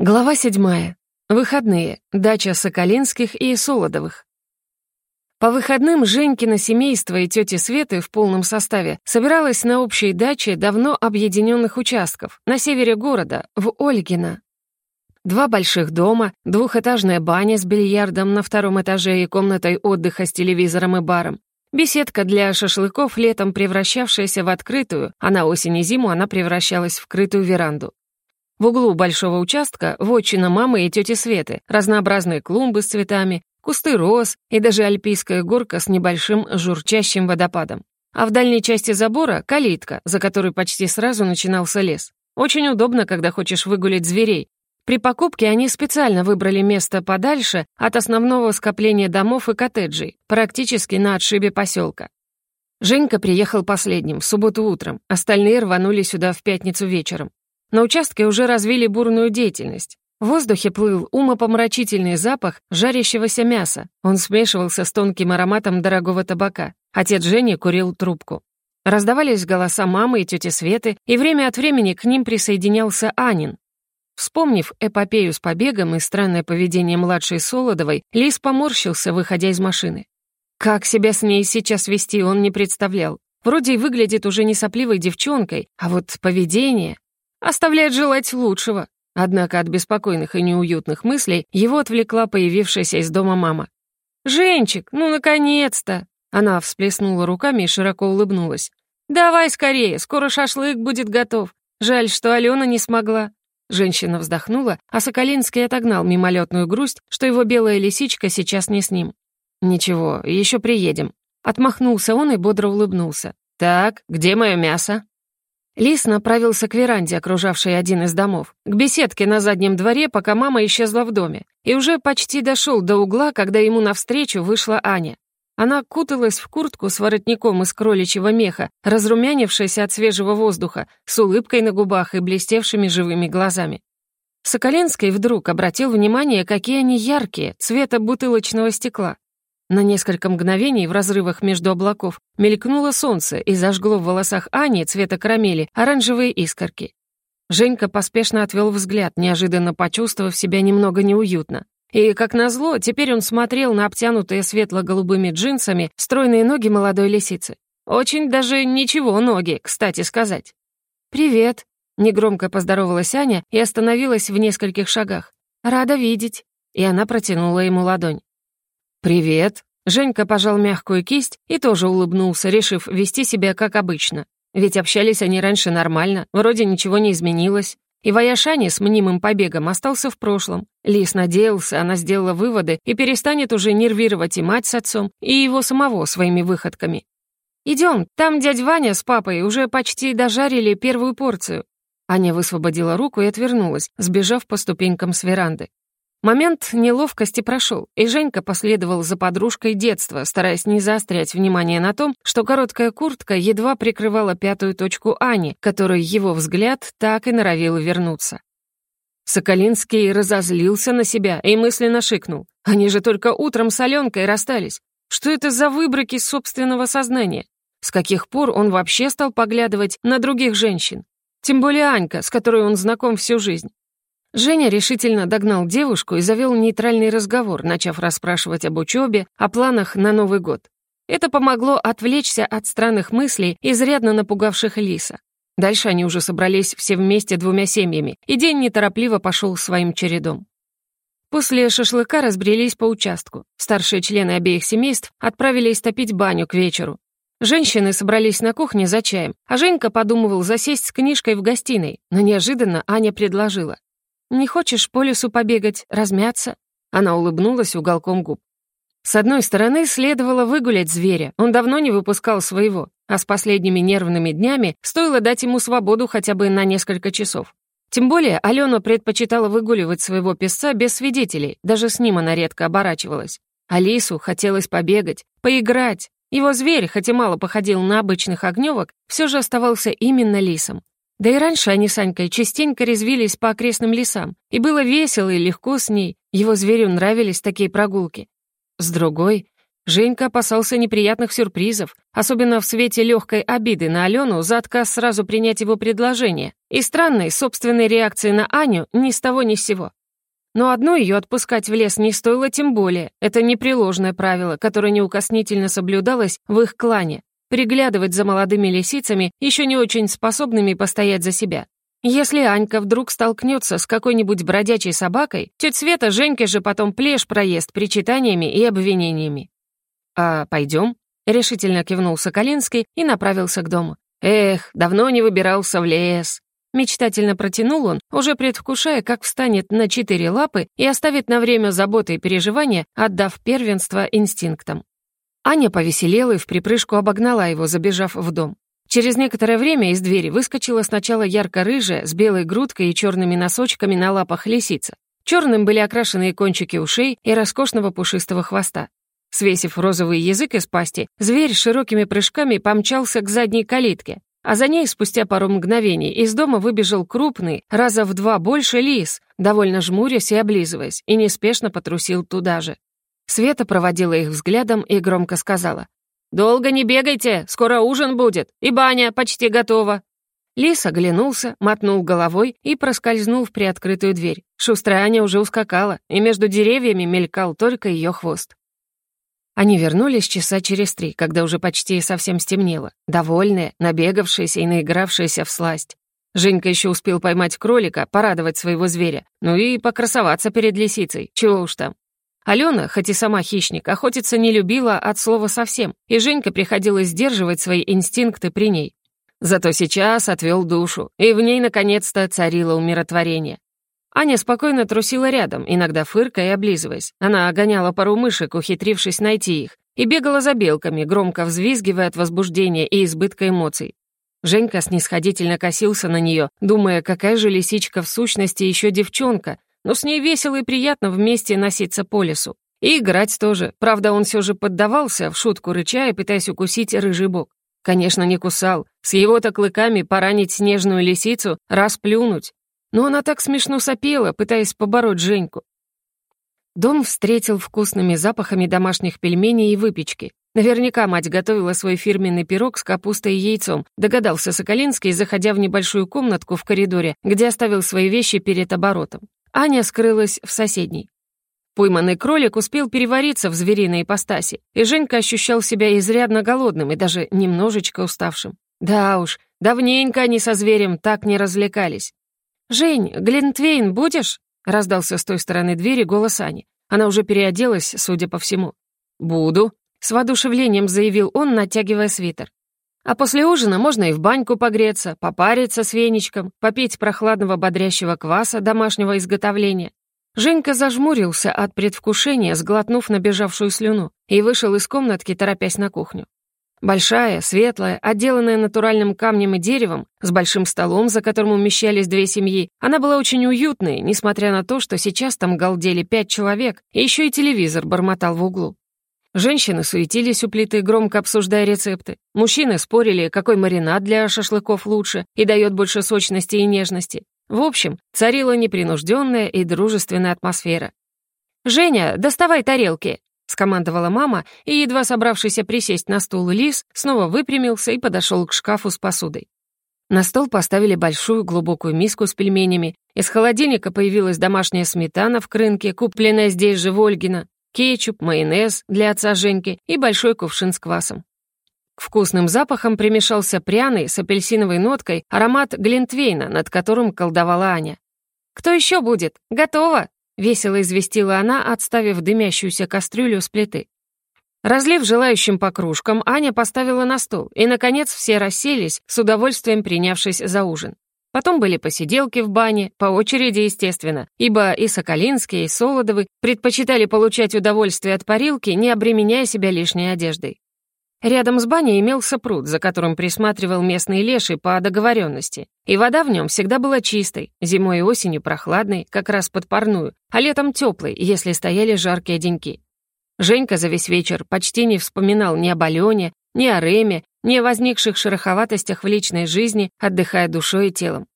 Глава седьмая. Выходные. Дача Соколинских и Солодовых. По выходным Женькино семейство и тети Светы в полном составе собиралось на общей даче давно объединенных участков на севере города, в Ольгино. Два больших дома, двухэтажная баня с бильярдом на втором этаже и комнатой отдыха с телевизором и баром, беседка для шашлыков, летом превращавшаяся в открытую, а на осень и зиму она превращалась в крытую веранду. В углу большого участка вотчина мамы и тети Светы, разнообразные клумбы с цветами, кусты роз и даже альпийская горка с небольшим журчащим водопадом. А в дальней части забора — калитка, за которой почти сразу начинался лес. Очень удобно, когда хочешь выгулять зверей. При покупке они специально выбрали место подальше от основного скопления домов и коттеджей, практически на отшибе поселка. Женька приехал последним, в субботу утром, остальные рванули сюда в пятницу вечером. На участке уже развили бурную деятельность. В воздухе плыл умопомрачительный запах жарящегося мяса. Он смешивался с тонким ароматом дорогого табака. Отец Жени курил трубку. Раздавались голоса мамы и тети Светы, и время от времени к ним присоединялся Анин. Вспомнив эпопею с побегом и странное поведение младшей Солодовой, Лис поморщился, выходя из машины. Как себя с ней сейчас вести, он не представлял. Вроде и выглядит уже не сопливой девчонкой, а вот поведение... Оставляет желать лучшего. Однако от беспокойных и неуютных мыслей его отвлекла появившаяся из дома мама. «Женчик, ну, наконец-то!» Она всплеснула руками и широко улыбнулась. «Давай скорее, скоро шашлык будет готов. Жаль, что Алена не смогла». Женщина вздохнула, а Соколинский отогнал мимолетную грусть, что его белая лисичка сейчас не с ним. «Ничего, еще приедем». Отмахнулся он и бодро улыбнулся. «Так, где мое мясо?» Лис направился к веранде, окружавшей один из домов, к беседке на заднем дворе, пока мама исчезла в доме, и уже почти дошел до угла, когда ему навстречу вышла Аня. Она куталась в куртку с воротником из кроличьего меха, разрумянившаяся от свежего воздуха, с улыбкой на губах и блестевшими живыми глазами. Соколенский вдруг обратил внимание, какие они яркие, цвета бутылочного стекла. На несколько мгновений в разрывах между облаков мелькнуло солнце и зажгло в волосах Ани цвета карамели оранжевые искорки. Женька поспешно отвел взгляд, неожиданно почувствовав себя немного неуютно. И, как назло, теперь он смотрел на обтянутые светло-голубыми джинсами стройные ноги молодой лисицы. Очень даже ничего ноги, кстати сказать. «Привет», — негромко поздоровалась Аня и остановилась в нескольких шагах. «Рада видеть». И она протянула ему ладонь. «Привет!» Женька пожал мягкую кисть и тоже улыбнулся, решив вести себя как обычно. Ведь общались они раньше нормально, вроде ничего не изменилось. И Ваяшани с мнимым побегом остался в прошлом. Лис надеялся, она сделала выводы и перестанет уже нервировать и мать с отцом, и его самого своими выходками. «Идем, там дядь Ваня с папой уже почти дожарили первую порцию». Аня высвободила руку и отвернулась, сбежав по ступенькам с веранды. Момент неловкости прошел, и Женька последовал за подружкой детства, стараясь не заострять внимание на том, что короткая куртка едва прикрывала пятую точку Ани, которой его взгляд так и норовил вернуться. Соколинский разозлился на себя и мысленно шикнул. Они же только утром с Аленкой расстались. Что это за выброки собственного сознания? С каких пор он вообще стал поглядывать на других женщин? Тем более Анька, с которой он знаком всю жизнь. Женя решительно догнал девушку и завел нейтральный разговор, начав расспрашивать об учебе, о планах на Новый год. Это помогло отвлечься от странных мыслей, изрядно напугавших Лиса. Дальше они уже собрались все вместе двумя семьями, и день неторопливо пошел своим чередом. После шашлыка разбрелись по участку. Старшие члены обеих семейств отправились топить баню к вечеру. Женщины собрались на кухне за чаем, а Женька подумывал засесть с книжкой в гостиной, но неожиданно Аня предложила. «Не хочешь по лесу побегать, размяться?» Она улыбнулась уголком губ. С одной стороны, следовало выгулять зверя, он давно не выпускал своего, а с последними нервными днями стоило дать ему свободу хотя бы на несколько часов. Тем более Алена предпочитала выгуливать своего песца без свидетелей, даже с ним она редко оборачивалась. Алису хотелось побегать, поиграть. Его зверь, хоть и мало походил на обычных огневок, все же оставался именно лисом. Да и раньше они с Анькой частенько резвились по окрестным лесам, и было весело и легко с ней, его зверю нравились такие прогулки. С другой, Женька опасался неприятных сюрпризов, особенно в свете легкой обиды на Алену за отказ сразу принять его предложение и странной собственной реакции на Аню ни с того ни с сего. Но одну ее отпускать в лес не стоило тем более. Это непреложное правило, которое неукоснительно соблюдалось в их клане — приглядывать за молодыми лисицами, еще не очень способными постоять за себя. Если Анька вдруг столкнется с какой-нибудь бродячей собакой, тетя Света Женьке же потом плешь проест причитаниями и обвинениями. «А пойдем?» — решительно кивнул Соколинский и направился к дому. «Эх, давно не выбирался в лес». Мечтательно протянул он, уже предвкушая, как встанет на четыре лапы и оставит на время заботы и переживания, отдав первенство инстинктам. Аня повеселела и в припрыжку обогнала его, забежав в дом. Через некоторое время из двери выскочила сначала ярко-рыжая, с белой грудкой и черными носочками на лапах лисица. Черным были окрашены кончики ушей и роскошного пушистого хвоста. Свесив розовый язык из пасти, зверь широкими прыжками помчался к задней калитке, а за ней спустя пару мгновений из дома выбежал крупный, раза в два больше лис, довольно жмурясь и облизываясь, и неспешно потрусил туда же. Света проводила их взглядом и громко сказала. «Долго не бегайте, скоро ужин будет, и баня почти готова». Лис оглянулся, мотнул головой и проскользнул в приоткрытую дверь. Шустрая Аня уже ускакала, и между деревьями мелькал только ее хвост. Они вернулись часа через три, когда уже почти совсем стемнело, довольные, набегавшиеся и наигравшиеся в сласть. Женька еще успел поймать кролика, порадовать своего зверя, ну и покрасоваться перед лисицей, чего уж там. Алена, хоть и сама хищник, охотиться не любила от слова совсем, и Женька приходилось сдерживать свои инстинкты при ней. Зато сейчас отвел душу, и в ней наконец-то царило умиротворение. Аня спокойно трусила рядом, иногда фыркая и облизываясь. Она огоняла пару мышек, ухитрившись найти их, и бегала за белками, громко взвизгивая от возбуждения и избытка эмоций. Женька снисходительно косился на нее, думая, какая же лисичка в сущности еще девчонка, но с ней весело и приятно вместе носиться по лесу. И играть тоже. Правда, он все же поддавался, в шутку рыча и пытаясь укусить рыжий бок. Конечно, не кусал. С его-то клыками поранить снежную лисицу, расплюнуть. Но она так смешно сопела, пытаясь побороть Женьку. Дом встретил вкусными запахами домашних пельменей и выпечки. Наверняка мать готовила свой фирменный пирог с капустой и яйцом, догадался Соколинский, заходя в небольшую комнатку в коридоре, где оставил свои вещи перед оборотом. Аня скрылась в соседней. Пойманный кролик успел перевариться в звериной ипостаси, и Женька ощущал себя изрядно голодным и даже немножечко уставшим. Да уж, давненько они со зверем так не развлекались. «Жень, Глинтвейн будешь?» — раздался с той стороны двери голос Ани. Она уже переоделась, судя по всему. «Буду», — с воодушевлением заявил он, натягивая свитер. «А после ужина можно и в баньку погреться, попариться с веничком, попить прохладного бодрящего кваса домашнего изготовления». Женька зажмурился от предвкушения, сглотнув набежавшую слюну, и вышел из комнатки, торопясь на кухню. Большая, светлая, отделанная натуральным камнем и деревом, с большим столом, за которым умещались две семьи, она была очень уютной, несмотря на то, что сейчас там галдели пять человек, и еще и телевизор бормотал в углу. Женщины суетились у плиты, громко обсуждая рецепты. Мужчины спорили, какой маринад для шашлыков лучше и дает больше сочности и нежности. В общем, царила непринужденная и дружественная атмосфера. «Женя, доставай тарелки!» — скомандовала мама, и, едва собравшийся присесть на стул лис, снова выпрямился и подошел к шкафу с посудой. На стол поставили большую глубокую миску с пельменями. Из холодильника появилась домашняя сметана в крынке, купленная здесь же в Ольгина, кетчуп, майонез для отца Женьки и большой кувшин с квасом. К вкусным запахам примешался пряный с апельсиновой ноткой аромат глинтвейна, над которым колдовала Аня. «Кто еще будет? Готово!» Весело известила она, отставив дымящуюся кастрюлю с плиты. Разлив желающим по кружкам, Аня поставила на стол, и, наконец, все расселись, с удовольствием принявшись за ужин. Потом были посиделки в бане, по очереди, естественно, ибо и Соколинские, и Солодовы предпочитали получать удовольствие от парилки, не обременяя себя лишней одеждой. Рядом с баней имелся пруд, за которым присматривал местный леший по договоренности. И вода в нем всегда была чистой, зимой и осенью прохладной, как раз под парную, а летом теплой, если стояли жаркие деньки. Женька за весь вечер почти не вспоминал ни об Алене, ни о Реме, о возникших шероховатостях в личной жизни, отдыхая душой и телом.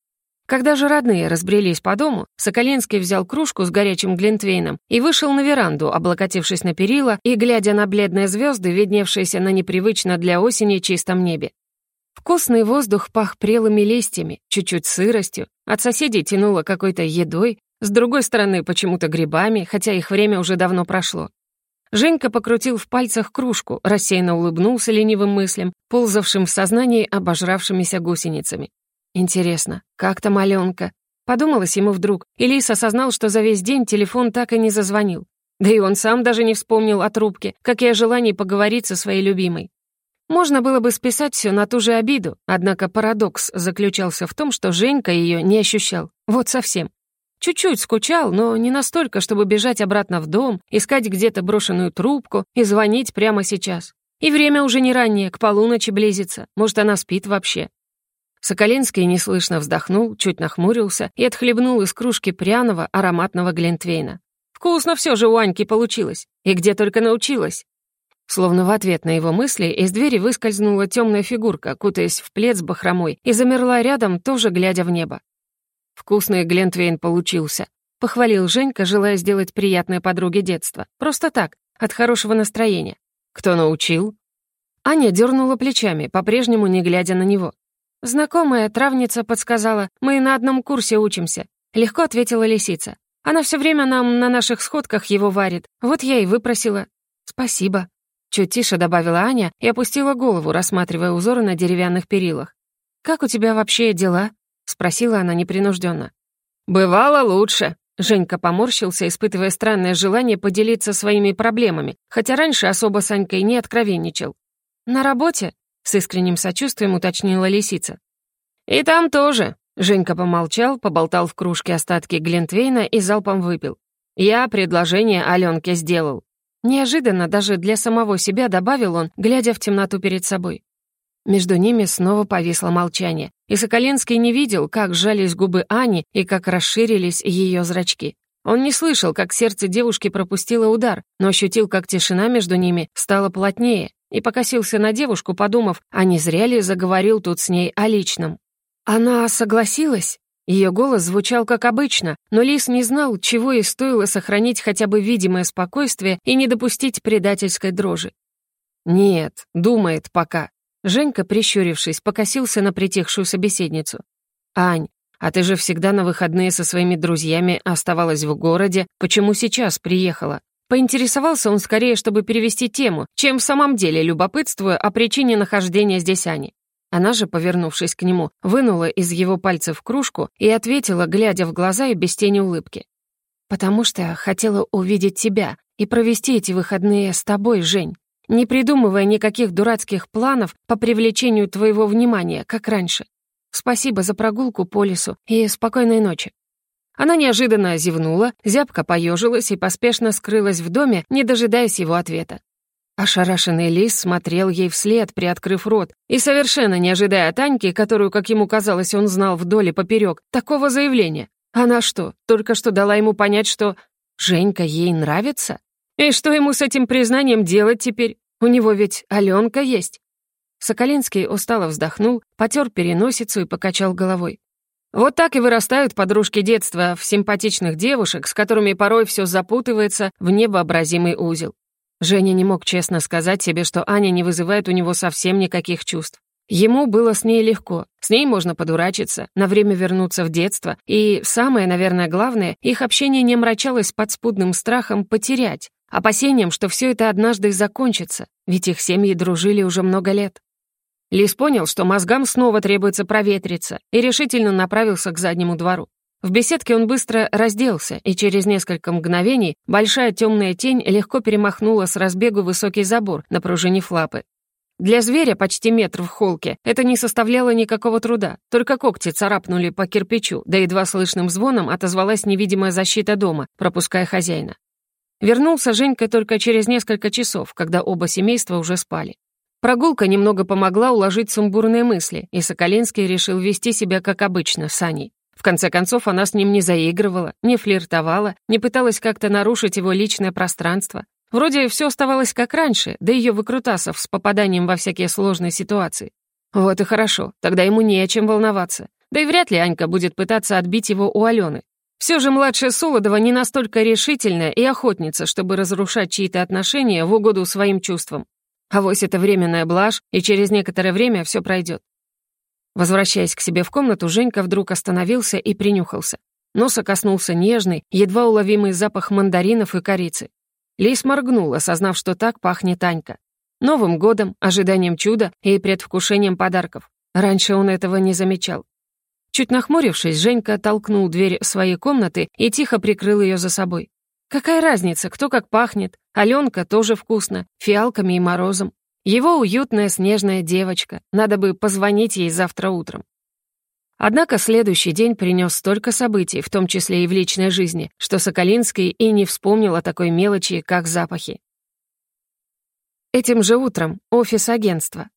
Когда же родные разбрелись по дому, Соколенский взял кружку с горячим глинтвейном и вышел на веранду, облокотившись на перила и глядя на бледные звезды, видневшиеся на непривычно для осени чистом небе. Вкусный воздух пах прелыми листьями, чуть-чуть сыростью, от соседей тянуло какой-то едой, с другой стороны почему-то грибами, хотя их время уже давно прошло. Женька покрутил в пальцах кружку, рассеянно улыбнулся ленивым мыслям, ползавшим в сознании обожравшимися гусеницами. Интересно, как там Аленка? Подумалось ему вдруг, и Лис осознал, что за весь день телефон так и не зазвонил. Да и он сам даже не вспомнил о трубке, как и о желании поговорить со своей любимой. Можно было бы списать все на ту же обиду, однако парадокс заключался в том, что Женька ее не ощущал. Вот совсем. Чуть-чуть скучал, но не настолько, чтобы бежать обратно в дом, искать где-то брошенную трубку и звонить прямо сейчас. И время уже не раннее, к полуночи близится. Может, она спит вообще. Соколинский неслышно вздохнул, чуть нахмурился и отхлебнул из кружки пряного ароматного глинтвейна. Вкусно все же у Аньки получилось. И где только научилась. Словно в ответ на его мысли из двери выскользнула темная фигурка, кутаясь в плед с бахромой, и замерла рядом, тоже глядя в небо. «Вкусный глинтвейн получился», — похвалил Женька, желая сделать приятное подруге детства. Просто так, от хорошего настроения. «Кто научил?» Аня дернула плечами, по-прежнему не глядя на него. «Знакомая травница подсказала, мы на одном курсе учимся», — легко ответила лисица. «Она все время нам на наших сходках его варит. Вот я и выпросила». «Спасибо», — чуть тише добавила Аня и опустила голову, рассматривая узоры на деревянных перилах. «Как у тебя вообще дела?» — спросила она непринужденно. «Бывало лучше», — Женька поморщился, испытывая странное желание поделиться своими проблемами, хотя раньше особо с Анькой не откровенничал. «На работе?» С искренним сочувствием уточнила лисица. «И там тоже», — Женька помолчал, поболтал в кружке остатки Глинтвейна и залпом выпил. «Я предложение Аленке сделал». Неожиданно даже для самого себя добавил он, глядя в темноту перед собой. Между ними снова повисло молчание, и Соколенский не видел, как сжались губы Ани и как расширились ее зрачки. Он не слышал, как сердце девушки пропустило удар, но ощутил, как тишина между ними стала плотнее, и покосился на девушку, подумав, а не зря ли заговорил тут с ней о личном. Она согласилась? Ее голос звучал как обычно, но Лис не знал, чего ей стоило сохранить хотя бы видимое спокойствие и не допустить предательской дрожи. «Нет, думает пока». Женька, прищурившись, покосился на притихшую собеседницу. «Ань, а ты же всегда на выходные со своими друзьями оставалась в городе. Почему сейчас приехала?» Поинтересовался он скорее, чтобы перевести тему, чем в самом деле любопытствуя о причине нахождения здесь Ани. Она же, повернувшись к нему, вынула из его пальцев кружку и ответила, глядя в глаза и без тени улыбки. «Потому что хотела увидеть тебя и провести эти выходные с тобой, Жень, не придумывая никаких дурацких планов по привлечению твоего внимания, как раньше. Спасибо за прогулку по лесу и спокойной ночи». Она неожиданно зевнула, зябко поежилась и поспешно скрылась в доме, не дожидаясь его ответа. Ошарашенный лис смотрел ей вслед, приоткрыв рот, и совершенно не ожидая от которую, как ему казалось, он знал вдоль и поперек, такого заявления. Она что, только что дала ему понять, что Женька ей нравится? И что ему с этим признанием делать теперь? У него ведь Аленка есть. Соколинский устало вздохнул, потер переносицу и покачал головой. Вот так и вырастают подружки детства в симпатичных девушек, с которыми порой все запутывается в невообразимый узел. Женя не мог честно сказать себе, что Аня не вызывает у него совсем никаких чувств. Ему было с ней легко, с ней можно подурачиться, на время вернуться в детство, и, самое, наверное, главное, их общение не мрачалось подспудным страхом потерять, опасением, что все это однажды закончится, ведь их семьи дружили уже много лет. Лис понял, что мозгам снова требуется проветриться, и решительно направился к заднему двору. В беседке он быстро разделся, и через несколько мгновений большая темная тень легко перемахнула с разбегу высокий забор, напружинив лапы. Для зверя почти метр в холке это не составляло никакого труда, только когти царапнули по кирпичу, да едва слышным звоном отозвалась невидимая защита дома, пропуская хозяина. Вернулся Женька только через несколько часов, когда оба семейства уже спали. Прогулка немного помогла уложить сумбурные мысли, и Соколинский решил вести себя как обычно с Аней. В конце концов, она с ним не заигрывала, не флиртовала, не пыталась как-то нарушить его личное пространство. Вроде все оставалось как раньше, да ее выкрутасов с попаданием во всякие сложные ситуации. Вот и хорошо, тогда ему не о чем волноваться. Да и вряд ли Анька будет пытаться отбить его у Алены. Все же младшая Солодова не настолько решительная и охотница, чтобы разрушать чьи-то отношения в угоду своим чувствам. А вось это временная блажь, и через некоторое время все пройдет. Возвращаясь к себе в комнату, Женька вдруг остановился и принюхался. Носа коснулся нежный, едва уловимый запах мандаринов и корицы. Лис моргнул, осознав, что так пахнет Танька. Новым годом, ожиданием чуда и предвкушением подарков. Раньше он этого не замечал. Чуть нахмурившись, Женька толкнул дверь своей комнаты и тихо прикрыл ее за собой. Какая разница, кто как пахнет? Аленка тоже вкусно, фиалками и морозом. Его уютная снежная девочка. Надо бы позвонить ей завтра утром. Однако следующий день принес столько событий, в том числе и в личной жизни, что Соколинский и не вспомнил о такой мелочи, как запахи. Этим же утром офис агентства.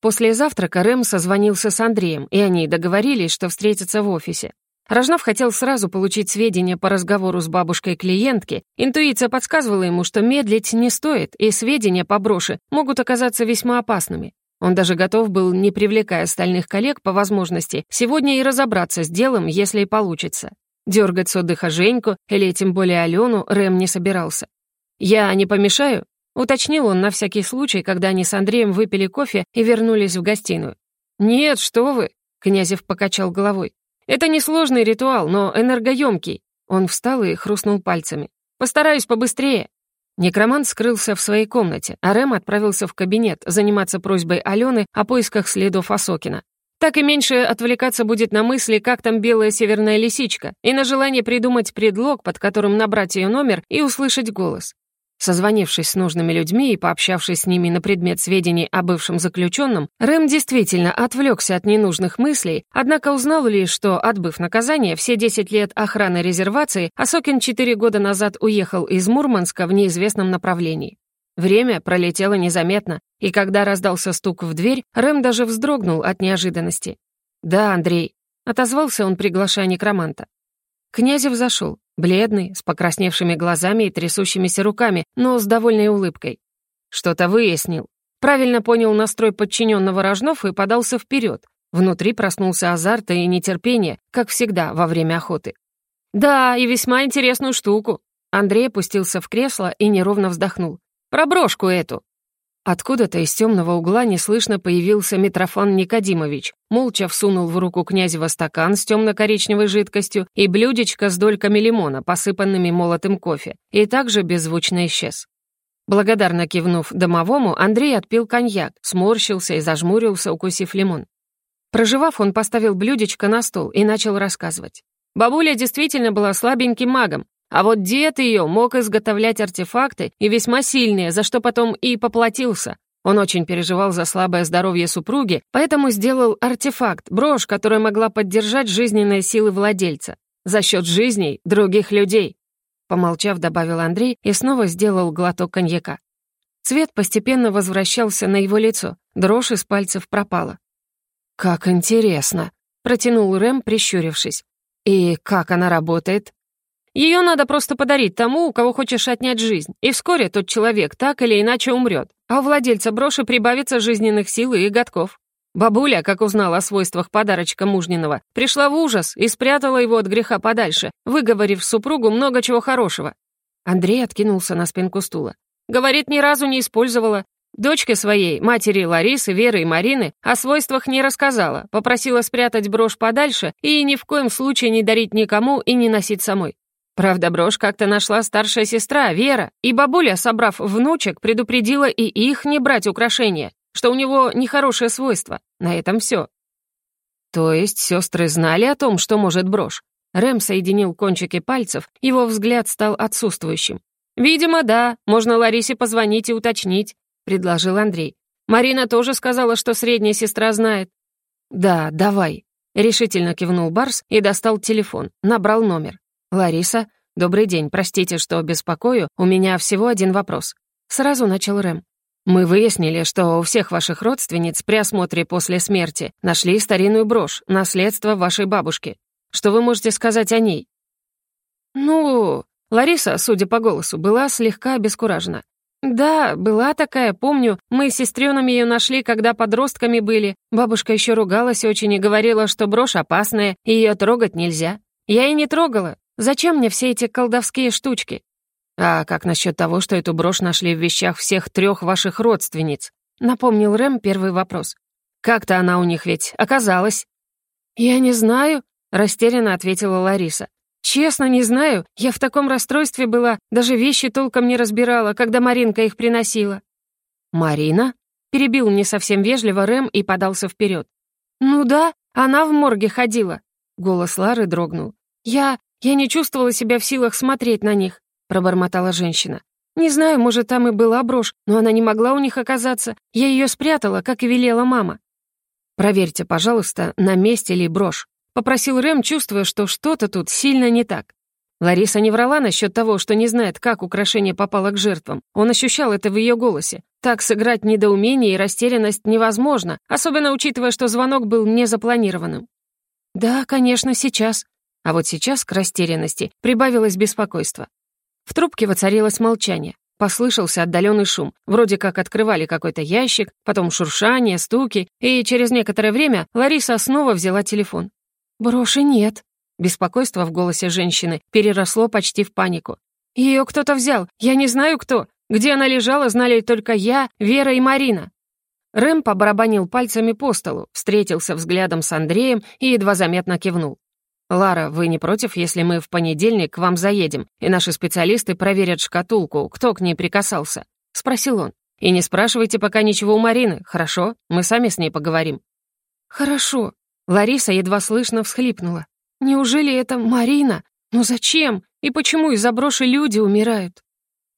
После завтрака Рэм созвонился с Андреем, и они договорились, что встретятся в офисе. Рожнов хотел сразу получить сведения по разговору с бабушкой клиентки. Интуиция подсказывала ему, что медлить не стоит, и сведения по броши могут оказаться весьма опасными. Он даже готов был, не привлекая остальных коллег по возможности, сегодня и разобраться с делом, если и получится. Дергать с отдыха Женьку или тем более Алену Рэм не собирался. «Я не помешаю?» — уточнил он на всякий случай, когда они с Андреем выпили кофе и вернулись в гостиную. «Нет, что вы!» — Князев покачал головой. «Это несложный ритуал, но энергоемкий». Он встал и хрустнул пальцами. «Постараюсь побыстрее». Некромант скрылся в своей комнате, а Рэм отправился в кабинет заниматься просьбой Алены о поисках следов Осокина. Так и меньше отвлекаться будет на мысли, как там белая северная лисичка, и на желание придумать предлог, под которым набрать ее номер и услышать голос. Созвонившись с нужными людьми и пообщавшись с ними на предмет сведений о бывшем заключенном, Рэм действительно отвлекся от ненужных мыслей, однако узнал лишь, что, отбыв наказание, все 10 лет охраны резервации, Асокин 4 года назад уехал из Мурманска в неизвестном направлении. Время пролетело незаметно, и когда раздался стук в дверь, Рэм даже вздрогнул от неожиданности. «Да, Андрей», — отозвался он, приглашая некроманта. Князев зашел, бледный, с покрасневшими глазами и трясущимися руками, но с довольной улыбкой. Что-то выяснил. Правильно понял настрой подчиненного Рожнов и подался вперед. Внутри проснулся азарт и нетерпение, как всегда во время охоты. «Да, и весьма интересную штуку». Андрей опустился в кресло и неровно вздохнул. «Про брошку эту». Откуда-то из темного угла неслышно появился Митрофан Никодимович, молча всунул в руку князева стакан с темно-коричневой жидкостью и блюдечко с дольками лимона, посыпанными молотым кофе, и также беззвучно исчез. Благодарно кивнув домовому, Андрей отпил коньяк, сморщился и зажмурился, укусив лимон. Проживав, он поставил блюдечко на стол и начал рассказывать. Бабуля действительно была слабеньким магом, а вот дед ее мог изготовлять артефакты и весьма сильные, за что потом и поплатился. Он очень переживал за слабое здоровье супруги, поэтому сделал артефакт, брошь, которая могла поддержать жизненные силы владельца за счет жизней других людей. Помолчав, добавил Андрей и снова сделал глоток коньяка. Цвет постепенно возвращался на его лицо, дрожь из пальцев пропала. «Как интересно», — протянул Рэм, прищурившись. «И как она работает?» Ее надо просто подарить тому, у кого хочешь отнять жизнь, и вскоре тот человек так или иначе умрет, а у владельца броши прибавится жизненных сил и годков. Бабуля, как узнала о свойствах подарочка мужниного, пришла в ужас и спрятала его от греха подальше, выговорив супругу много чего хорошего. Андрей откинулся на спинку стула. Говорит, ни разу не использовала. Дочке своей, матери Ларисы, Веры и Марины, о свойствах не рассказала, попросила спрятать брошь подальше и ни в коем случае не дарить никому и не носить самой. Правда, брошь как-то нашла старшая сестра, Вера, и бабуля, собрав внучек, предупредила и их не брать украшения, что у него нехорошее свойство. На этом все. То есть сестры знали о том, что может брошь? Рэм соединил кончики пальцев, его взгляд стал отсутствующим. «Видимо, да. Можно Ларисе позвонить и уточнить», — предложил Андрей. «Марина тоже сказала, что средняя сестра знает». «Да, давай», — решительно кивнул Барс и достал телефон, набрал номер. «Лариса, добрый день, простите, что беспокою, у меня всего один вопрос». Сразу начал Рэм. «Мы выяснили, что у всех ваших родственниц при осмотре после смерти нашли старинную брошь, наследство вашей бабушки. Что вы можете сказать о ней?» «Ну...» Лариса, судя по голосу, была слегка обескуражена. «Да, была такая, помню. Мы с сестрёнами её нашли, когда подростками были. Бабушка ещё ругалась очень и говорила, что брошь опасная, и её трогать нельзя. Я и не трогала. Зачем мне все эти колдовские штучки?» «А как насчёт того, что эту брошь нашли в вещах всех трёх ваших родственниц?» Напомнил Рэм первый вопрос. «Как-то она у них ведь оказалась». «Я не знаю», — растерянно ответила Лариса. «Честно, не знаю. Я в таком расстройстве была, даже вещи толком не разбирала, когда Маринка их приносила». «Марина?» — перебил не совсем вежливо Рэм и подался вперед. «Ну да, она в морге ходила». Голос Лары дрогнул. «Я... я не чувствовала себя в силах смотреть на них», — пробормотала женщина. «Не знаю, может, там и была брошь, но она не могла у них оказаться. Я ее спрятала, как и велела мама». «Проверьте, пожалуйста, на месте ли брошь», Попросил Рэм, чувствуя, что что-то тут сильно не так. Лариса не врала насчет того, что не знает, как украшение попало к жертвам. Он ощущал это в ее голосе. Так сыграть недоумение и растерянность невозможно, особенно учитывая, что звонок был незапланированным. «Да, конечно, сейчас». А вот сейчас к растерянности прибавилось беспокойство. В трубке воцарилось молчание. Послышался отдаленный шум. Вроде как открывали какой-то ящик, потом шуршание, стуки, и через некоторое время Лариса снова взяла телефон. «Броши нет». Беспокойство в голосе женщины переросло почти в панику. Ее кто-то взял, я не знаю кто. Где она лежала, знали только я, Вера и Марина». Рэм побарабанил пальцами по столу, встретился взглядом с Андреем и едва заметно кивнул. «Лара, вы не против, если мы в понедельник к вам заедем, и наши специалисты проверят шкатулку, кто к ней прикасался?» — спросил он. «И не спрашивайте пока ничего у Марины, хорошо? Мы сами с ней поговорим». «Хорошо», Лариса едва слышно всхлипнула. «Неужели это Марина? Ну зачем? И почему из-за броши люди умирают?»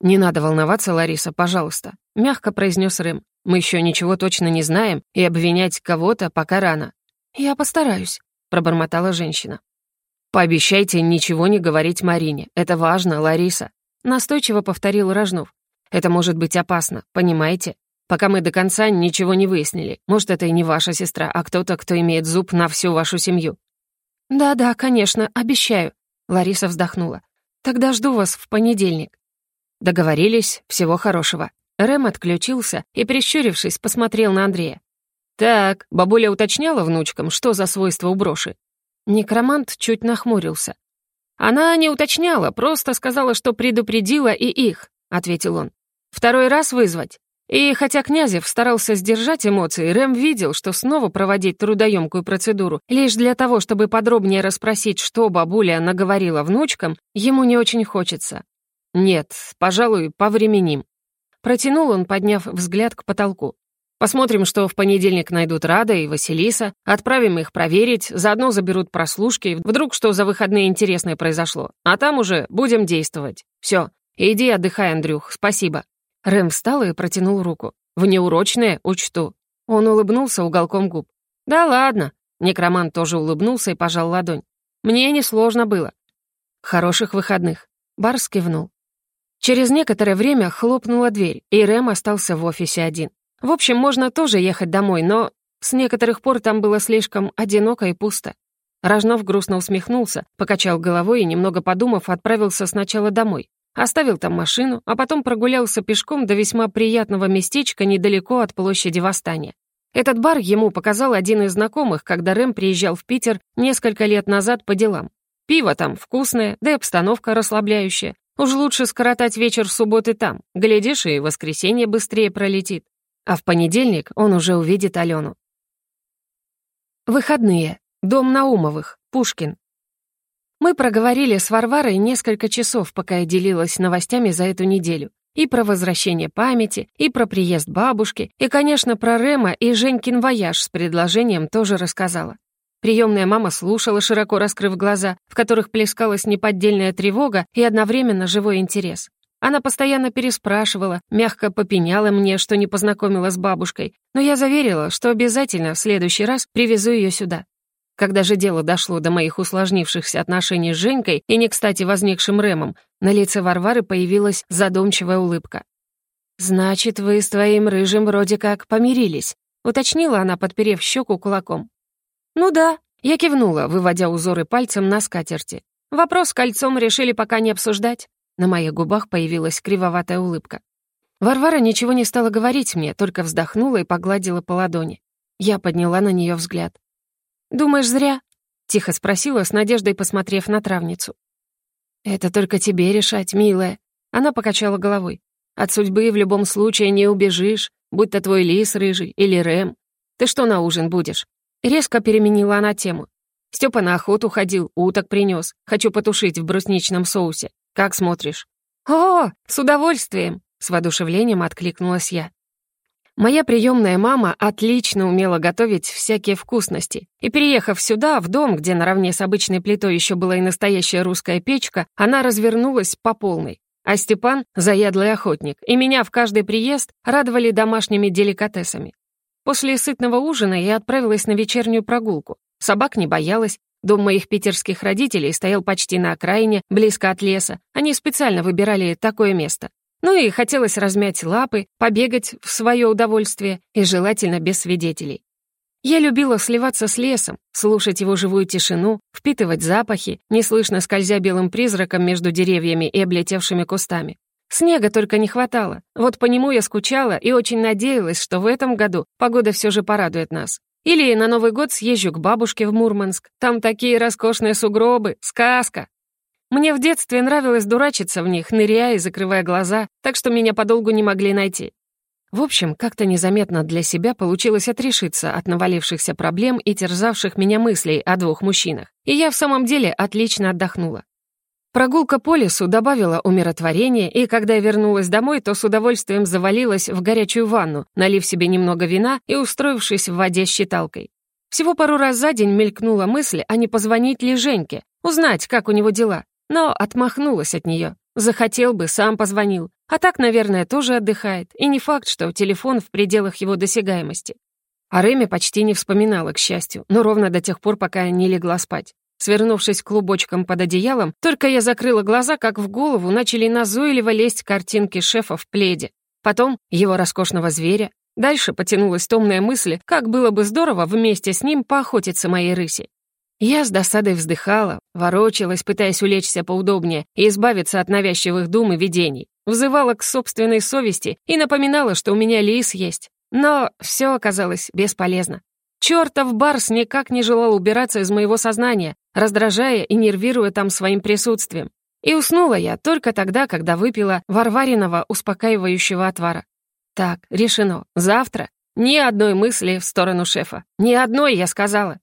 «Не надо волноваться, Лариса, пожалуйста», — мягко произнес Рэм. «Мы еще ничего точно не знаем, и обвинять кого-то пока рано». «Я постараюсь», — пробормотала женщина. «Пообещайте ничего не говорить Марине. Это важно, Лариса», — настойчиво повторил Рожнов. «Это может быть опасно, понимаете? пока мы до конца ничего не выяснили. Может, это и не ваша сестра, а кто-то, кто имеет зуб на всю вашу семью». «Да-да, конечно, обещаю», — Лариса вздохнула. «Тогда жду вас в понедельник». Договорились, всего хорошего. Рэм отключился и, прищурившись, посмотрел на Андрея. «Так, бабуля уточняла внучкам, что за свойства у броши?» Некромант чуть нахмурился. «Она не уточняла, просто сказала, что предупредила и их», — ответил он. «Второй раз вызвать?» И хотя Князев старался сдержать эмоции, Рэм видел, что снова проводить трудоемкую процедуру лишь для того, чтобы подробнее расспросить, что бабуля наговорила внучкам, ему не очень хочется. «Нет, пожалуй, повременим». Протянул он, подняв взгляд к потолку. «Посмотрим, что в понедельник найдут Рада и Василиса, отправим их проверить, заодно заберут прослушки, вдруг что за выходные интересное произошло, а там уже будем действовать. Все, иди отдыхай, Андрюх, спасибо». Рэм встал и протянул руку. «В неурочное учту». Он улыбнулся уголком губ. «Да ладно». Некромант тоже улыбнулся и пожал ладонь. «Мне несложно было». «Хороших выходных». Барс кивнул. Через некоторое время хлопнула дверь, и Рэм остался в офисе один. В общем, можно тоже ехать домой, но с некоторых пор там было слишком одиноко и пусто. Рожнов грустно усмехнулся, покачал головой и, немного подумав, отправился сначала домой, Оставил там машину, а потом прогулялся пешком до весьма приятного местечка недалеко от площади Восстания. Этот бар ему показал один из знакомых, когда Рэм приезжал в Питер несколько лет назад по делам. Пиво там вкусное, да и обстановка расслабляющая. Уж лучше скоротать вечер субботы там. Глядишь, и воскресенье быстрее пролетит. А в понедельник он уже увидит Алену. Выходные. Дом Наумовых. Пушкин. Мы проговорили с Варварой несколько часов, пока я делилась новостями за эту неделю. И про возвращение памяти, и про приезд бабушки, и, конечно, про Рема и Женькин вояж с предложением тоже рассказала. Приемная мама слушала, широко раскрыв глаза, в которых плескалась неподдельная тревога и одновременно живой интерес. Она постоянно переспрашивала, мягко попеняла мне, что не познакомила с бабушкой, но я заверила, что обязательно в следующий раз привезу ее сюда. Когда же дело дошло до моих усложнившихся отношений с Женькой и не кстати возникшим Рэмом, на лице Варвары появилась задумчивая улыбка. «Значит, вы с твоим рыжим вроде как помирились», — уточнила она, подперев щеку кулаком. «Ну да», — я кивнула, выводя узоры пальцем на скатерти. «Вопрос с кольцом решили пока не обсуждать». На моих губах появилась кривоватая улыбка. Варвара ничего не стала говорить мне, только вздохнула и погладила по ладони. Я подняла на нее взгляд. «Думаешь, зря?» — тихо спросила, с надеждой посмотрев на травницу. «Это только тебе решать, милая». Она покачала головой. «От судьбы в любом случае не убежишь, будь то твой лис рыжий или Рэм. Ты что на ужин будешь?» Резко переменила она тему. Степа на охоту ходил, уток принес. Хочу потушить в брусничном соусе. Как смотришь?» «О, с удовольствием!» — с воодушевлением откликнулась я. Моя приемная мама отлично умела готовить всякие вкусности. И переехав сюда, в дом, где наравне с обычной плитой еще была и настоящая русская печка, она развернулась по полной. А Степан — заядлый охотник, и меня в каждый приезд радовали домашними деликатесами. После сытного ужина я отправилась на вечернюю прогулку. Собак не боялась, дом моих питерских родителей стоял почти на окраине, близко от леса. Они специально выбирали такое место. Ну и хотелось размять лапы, побегать в свое удовольствие и желательно без свидетелей. Я любила сливаться с лесом, слушать его живую тишину, впитывать запахи, неслышно скользя белым призраком между деревьями и облетевшими кустами. Снега только не хватало. Вот по нему я скучала и очень надеялась, что в этом году погода все же порадует нас. Или на Новый год съезжу к бабушке в Мурманск. Там такие роскошные сугробы, сказка. Мне в детстве нравилось дурачиться в них, ныряя и закрывая глаза, так что меня подолгу не могли найти. В общем, как-то незаметно для себя получилось отрешиться от навалившихся проблем и терзавших меня мыслей о двух мужчинах. И я в самом деле отлично отдохнула. Прогулка по лесу добавила умиротворения, и когда я вернулась домой, то с удовольствием завалилась в горячую ванну, налив себе немного вина и устроившись в воде считалкой. Всего пару раз за день мелькнула мысль, а не позвонить ли Женьке, узнать, как у него дела но отмахнулась от нее. Захотел бы, сам позвонил. А так, наверное, тоже отдыхает. И не факт, что телефон в пределах его досягаемости. О Рэме почти не вспоминала, к счастью, но ровно до тех пор, пока не легла спать. Свернувшись клубочком под одеялом, только я закрыла глаза, как в голову начали назойливо лезть картинки шефа в пледе. Потом его роскошного зверя. Дальше потянулась томная мысль, как было бы здорово вместе с ним поохотиться моей рыси. Я с досадой вздыхала, ворочалась, пытаясь улечься поудобнее и избавиться от навязчивых дум и видений, взывала к собственной совести и напоминала, что у меня лис есть. Но все оказалось бесполезно. Чёртов Барс никак не желал убираться из моего сознания, раздражая и нервируя там своим присутствием. И уснула я только тогда, когда выпила варвариного успокаивающего отвара. Так, решено. Завтра ни одной мысли в сторону шефа. Ни одной, я сказала.